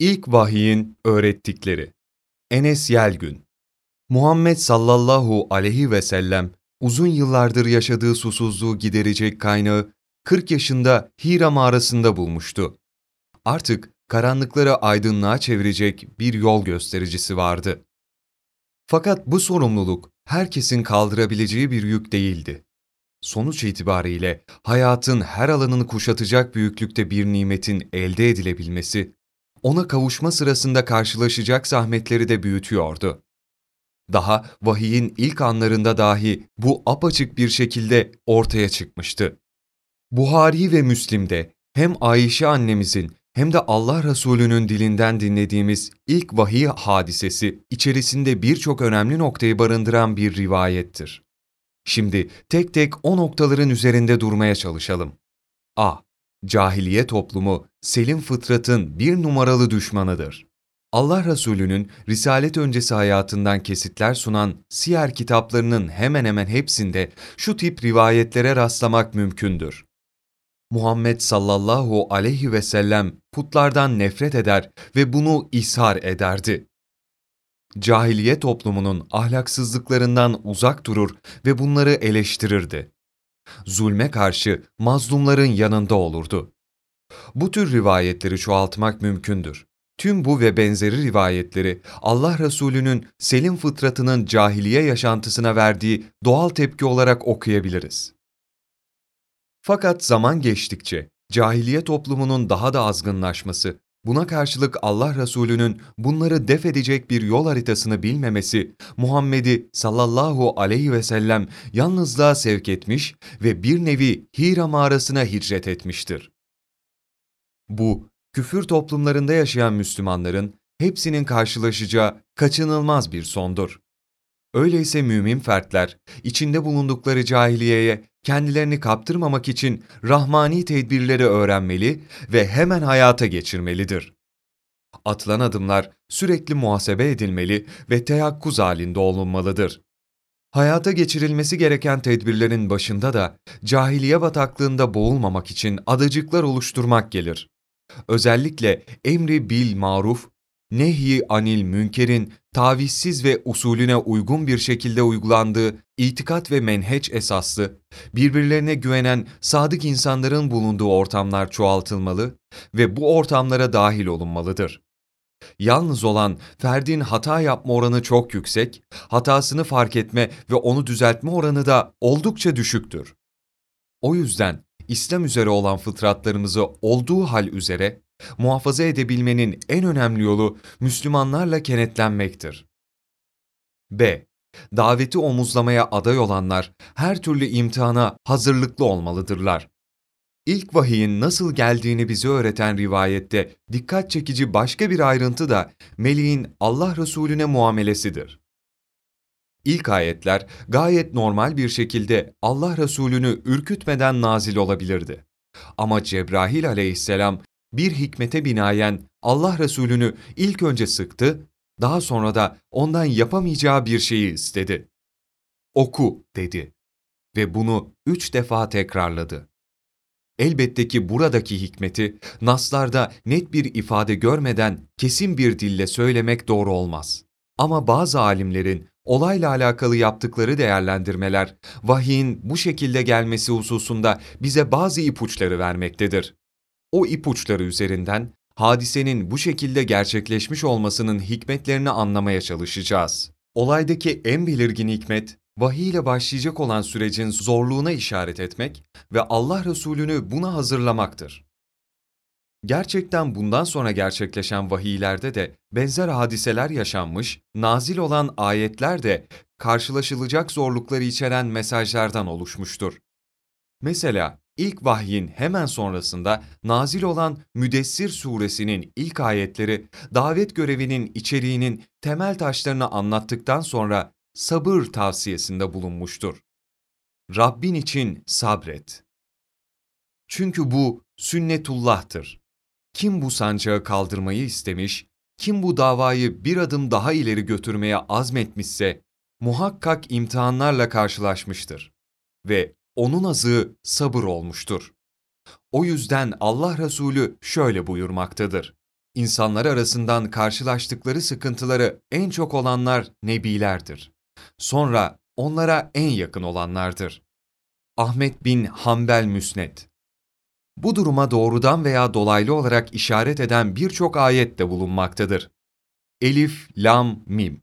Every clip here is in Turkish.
İlk vahiyin öğrettikleri. Enes Yelgün Muhammed sallallahu aleyhi ve sellem uzun yıllardır yaşadığı susuzluğu giderecek kaynağı 40 yaşında Hira mağarasında bulmuştu. Artık karanlıkları aydınlığa çevirecek bir yol göstericisi vardı. Fakat bu sorumluluk herkesin kaldırabileceği bir yük değildi. Sonuç itibariyle hayatın her alanını kuşatacak büyüklükte bir nimetin elde edilebilmesi, ona kavuşma sırasında karşılaşacak zahmetleri de büyütüyordu. Daha vahiyin ilk anlarında dahi bu apaçık bir şekilde ortaya çıkmıştı. Buhari ve Müslim'de hem Ayşe annemizin hem de Allah Resulü'nün dilinden dinlediğimiz ilk vahiy hadisesi içerisinde birçok önemli noktayı barındıran bir rivayettir. Şimdi tek tek o noktaların üzerinde durmaya çalışalım. A. Cahiliye toplumu selim fıtratın bir numaralı düşmanıdır. Allah Resulü'nün risalet öncesi hayatından kesitler sunan siyer kitaplarının hemen hemen hepsinde şu tip rivayetlere rastlamak mümkündür. Muhammed sallallahu aleyhi ve sellem putlardan nefret eder ve bunu ishar ederdi. Cahiliye toplumunun ahlaksızlıklarından uzak durur ve bunları eleştirirdi. Zulme karşı mazlumların yanında olurdu. Bu tür rivayetleri çoğaltmak mümkündür. Tüm bu ve benzeri rivayetleri Allah Resulü'nün selim fıtratının cahiliye yaşantısına verdiği doğal tepki olarak okuyabiliriz. Fakat zaman geçtikçe cahiliye toplumunun daha da azgınlaşması, buna karşılık Allah Resulü'nün bunları def edecek bir yol haritasını bilmemesi, Muhammed'i sallallahu aleyhi ve sellem yalnızlığa sevk etmiş ve bir nevi Hira mağarasına hicret etmiştir. Bu, küfür toplumlarında yaşayan Müslümanların hepsinin karşılaşacağı kaçınılmaz bir sondur. Öyleyse mümin fertler, içinde bulundukları cahiliyeye kendilerini kaptırmamak için rahmani tedbirleri öğrenmeli ve hemen hayata geçirmelidir. Atılan adımlar sürekli muhasebe edilmeli ve teyakkuz halinde olunmalıdır. Hayata geçirilmesi gereken tedbirlerin başında da cahiliye bataklığında boğulmamak için adacıklar oluşturmak gelir. Özellikle emri bil maruf, nehi anil münkerin tavizsiz ve usulüne uygun bir şekilde uygulandığı itikat ve menheç esaslı, birbirlerine güvenen sadık insanların bulunduğu ortamlar çoğaltılmalı ve bu ortamlara dahil olunmalıdır. Yalnız olan ferdin hata yapma oranı çok yüksek, hatasını fark etme ve onu düzeltme oranı da oldukça düşüktür. O yüzden İslam üzere olan fıtratlarımızı olduğu hal üzere muhafaza edebilmenin en önemli yolu Müslümanlarla kenetlenmektir. B. Daveti omuzlamaya aday olanlar her türlü imtihana hazırlıklı olmalıdırlar. İlk vahiyin nasıl geldiğini bize öğreten rivayette dikkat çekici başka bir ayrıntı da meleğin Allah Resulüne muamelesidir. İlk ayetler gayet normal bir şekilde Allah Resulünü ürkütmeden nazil olabilirdi. Ama Cebrail aleyhisselam bir hikmete binaen Allah Resulü'nü ilk önce sıktı, daha sonra da ondan yapamayacağı bir şeyi istedi. Oku dedi ve bunu üç defa tekrarladı. Elbette ki buradaki hikmeti naslarda net bir ifade görmeden kesin bir dille söylemek doğru olmaz. Ama bazı alimlerin olayla alakalı yaptıkları değerlendirmeler, vahiyin bu şekilde gelmesi hususunda bize bazı ipuçları vermektedir. O ipuçları üzerinden hadisenin bu şekilde gerçekleşmiş olmasının hikmetlerini anlamaya çalışacağız. Olaydaki en belirgin hikmet, vahiy ile başlayacak olan sürecin zorluğuna işaret etmek ve Allah Resulü'nü buna hazırlamaktır. Gerçekten bundan sonra gerçekleşen vahiylerde de benzer hadiseler yaşanmış, nazil olan ayetler de karşılaşılacak zorlukları içeren mesajlardan oluşmuştur. Mesela ilk vahyin hemen sonrasında nazil olan Müdessir suresinin ilk ayetleri davet görevinin içeriğinin temel taşlarını anlattıktan sonra sabır tavsiyesinde bulunmuştur. Rabbin için sabret. Çünkü bu sünnetullah'tır. Kim bu sancağı kaldırmayı istemiş, kim bu davayı bir adım daha ileri götürmeye azmetmişse, muhakkak imtihanlarla karşılaşmıştır. Ve onun azı sabır olmuştur. O yüzden Allah Resulü şöyle buyurmaktadır. İnsanlar arasından karşılaştıkları sıkıntıları en çok olanlar nebilerdir. Sonra onlara en yakın olanlardır. Ahmet bin Hanbel Müsned Bu duruma doğrudan veya dolaylı olarak işaret eden birçok ayet de bulunmaktadır. Elif, Lam, Mim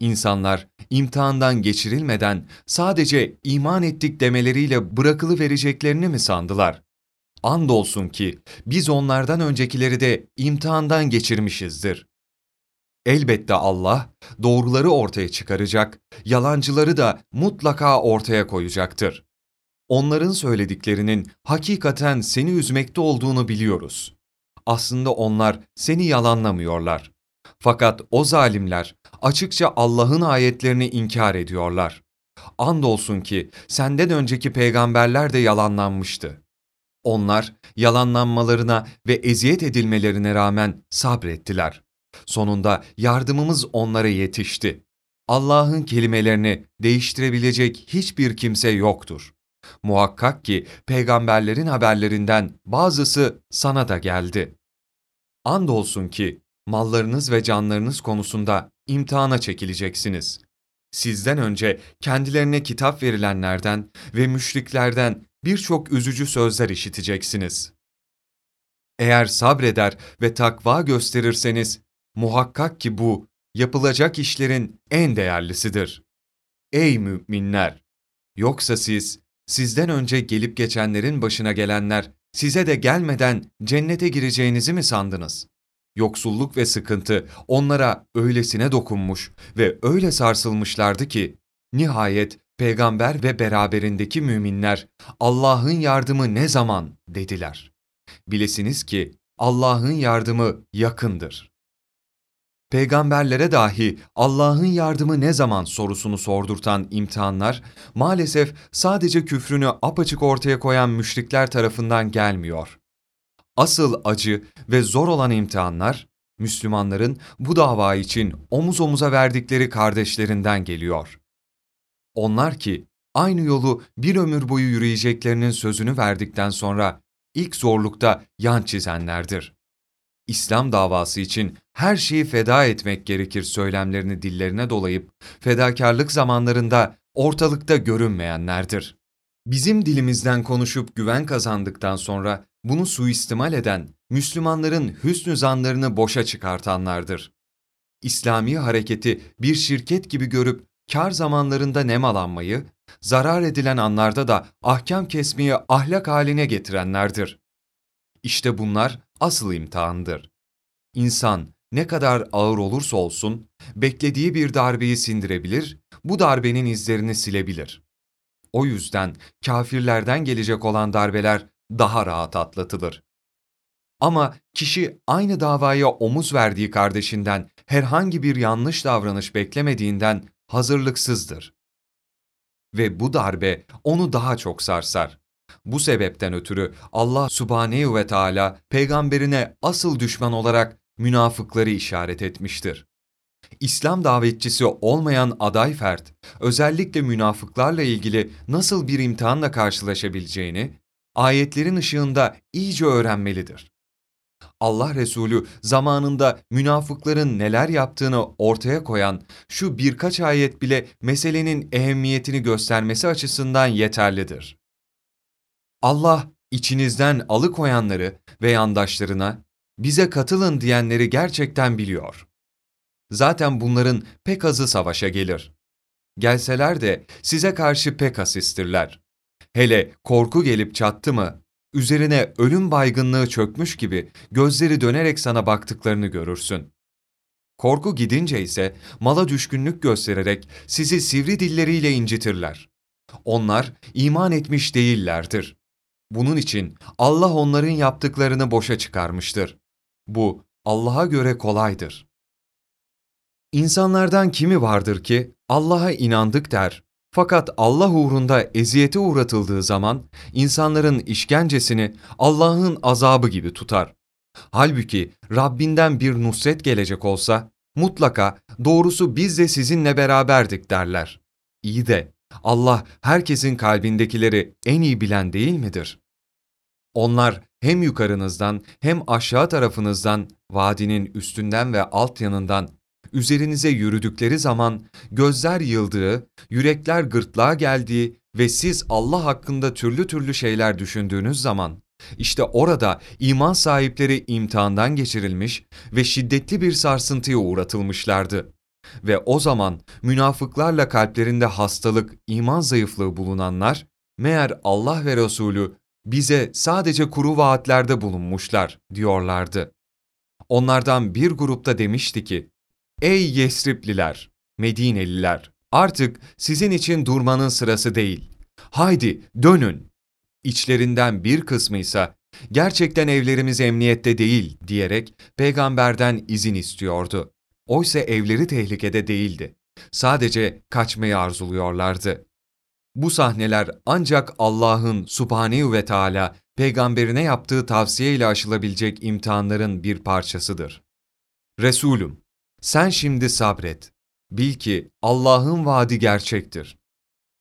İnsanlar imtihandan geçirilmeden sadece iman ettik demeleriyle bırakılı vereceklerini mi sandılar? Andolsun ki biz onlardan öncekileri de imtihandan geçirmişizdir. Elbette Allah doğruları ortaya çıkaracak, yalancıları da mutlaka ortaya koyacaktır. Onların söylediklerinin hakikaten seni üzmekte olduğunu biliyoruz. Aslında onlar seni yalanlamıyorlar. Fakat o zalimler açıkça Allah'ın ayetlerini inkar ediyorlar. Andolsun ki senden önceki peygamberler de yalanlanmıştı. Onlar yalanlanmalarına ve eziyet edilmelerine rağmen sabrettiler. Sonunda yardımımız onlara yetişti. Allah'ın kelimelerini değiştirebilecek hiçbir kimse yoktur. Muhakkak ki peygamberlerin haberlerinden bazısı sana da geldi. Andolsun ki mallarınız ve canlarınız konusunda imtihana çekileceksiniz. Sizden önce kendilerine kitap verilenlerden ve müşriklerden birçok üzücü sözler işiteceksiniz. Eğer sabreder ve takva gösterirseniz, muhakkak ki bu, yapılacak işlerin en değerlisidir. Ey müminler! Yoksa siz, sizden önce gelip geçenlerin başına gelenler, size de gelmeden cennete gireceğinizi mi sandınız? Yoksulluk ve sıkıntı onlara öylesine dokunmuş ve öyle sarsılmışlardı ki, nihayet peygamber ve beraberindeki müminler Allah'ın yardımı ne zaman dediler. Bilesiniz ki Allah'ın yardımı yakındır. Peygamberlere dahi Allah'ın yardımı ne zaman sorusunu sordurtan imtihanlar maalesef sadece küfrünü apaçık ortaya koyan müşrikler tarafından gelmiyor. Asıl acı ve zor olan imtihanlar Müslümanların bu dava için omuz omuza verdikleri kardeşlerinden geliyor. Onlar ki aynı yolu bir ömür boyu yürüyeceklerinin sözünü verdikten sonra ilk zorlukta yan çizenlerdir. İslam davası için her şeyi feda etmek gerekir söylemlerini dillerine dolayıp fedakarlık zamanlarında ortalıkta görünmeyenlerdir. Bizim dilimizden konuşup güven kazandıktan sonra bunu suistimal eden Müslümanların hüsnü zanlarını boşa çıkartanlardır. İslami hareketi bir şirket gibi görüp kar zamanlarında nemalanmayı, zarar edilen anlarda da ahkam kesmeyi ahlak haline getirenlerdir. İşte bunlar asıl imtihandır. İnsan ne kadar ağır olursa olsun, beklediği bir darbeyi sindirebilir, bu darbenin izlerini silebilir. O yüzden kafirlerden gelecek olan darbeler daha rahat atlatılır. Ama kişi aynı davaya omuz verdiği kardeşinden herhangi bir yanlış davranış beklemediğinden hazırlıksızdır. Ve bu darbe onu daha çok sarsar. Bu sebepten ötürü Allah subhanehu ve Teala peygamberine asıl düşman olarak münafıkları işaret etmiştir. İslam davetçisi olmayan aday fert, özellikle münafıklarla ilgili nasıl bir imtihanla karşılaşabileceğini, ayetlerin ışığında iyice öğrenmelidir. Allah Resulü zamanında münafıkların neler yaptığını ortaya koyan şu birkaç ayet bile meselenin ehemmiyetini göstermesi açısından yeterlidir. Allah içinizden alıkoyanları ve yandaşlarına bize katılın diyenleri gerçekten biliyor. Zaten bunların pek azı savaşa gelir. Gelseler de size karşı pek asistirler. Hele korku gelip çattı mı üzerine ölüm baygınlığı çökmüş gibi gözleri dönerek sana baktıklarını görürsün. Korku gidince ise mala düşkünlük göstererek sizi sivri dilleriyle incitirler. Onlar iman etmiş değillerdir. Bunun için Allah onların yaptıklarını boşa çıkarmıştır. Bu Allah'a göre kolaydır. İnsanlardan kimi vardır ki Allah'a inandık der fakat Allah uğrunda eziyete uğratıldığı zaman insanların işkencesini Allah'ın azabı gibi tutar. Halbuki Rabbinden bir nusret gelecek olsa mutlaka doğrusu biz de sizinle beraberdik derler. İyi de Allah herkesin kalbindekileri en iyi bilen değil midir? Onlar hem yukarınızdan hem aşağı tarafınızdan, vadinin üstünden ve alt yanından üzerinize yürüdükleri zaman gözler yıldığı, yürekler gırtlağa geldiği ve siz Allah hakkında türlü türlü şeyler düşündüğünüz zaman, işte orada iman sahipleri imtihandan geçirilmiş ve şiddetli bir sarsıntıya uğratılmışlardı. Ve o zaman münafıklarla kalplerinde hastalık, iman zayıflığı bulunanlar, meğer Allah ve Resulü bize sadece kuru vaatlerde bulunmuşlar diyorlardı. Onlardan bir grupta demişti ki, Ey Yesripliler, Medineliler, artık sizin için durmanın sırası değil. Haydi dönün. İçlerinden bir kısmı ise gerçekten evlerimiz emniyette değil diyerek peygamberden izin istiyordu. Oysa evleri tehlikede değildi. Sadece kaçmayı arzuluyorlardı. Bu sahneler ancak Allah'ın subhanehu ve Teala peygamberine yaptığı tavsiye ile aşılabilecek imtihanların bir parçasıdır. Resulüm, sen şimdi sabret. Bil ki Allah'ın vaadi gerçektir.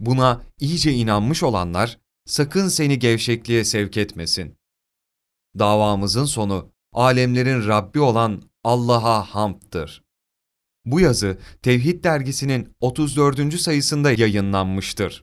Buna iyice inanmış olanlar sakın seni gevşekliğe sevk etmesin. Davamızın sonu alemlerin Rabbi olan Allah'a hamdtır. Bu yazı Tevhid dergisinin 34. sayısında yayınlanmıştır.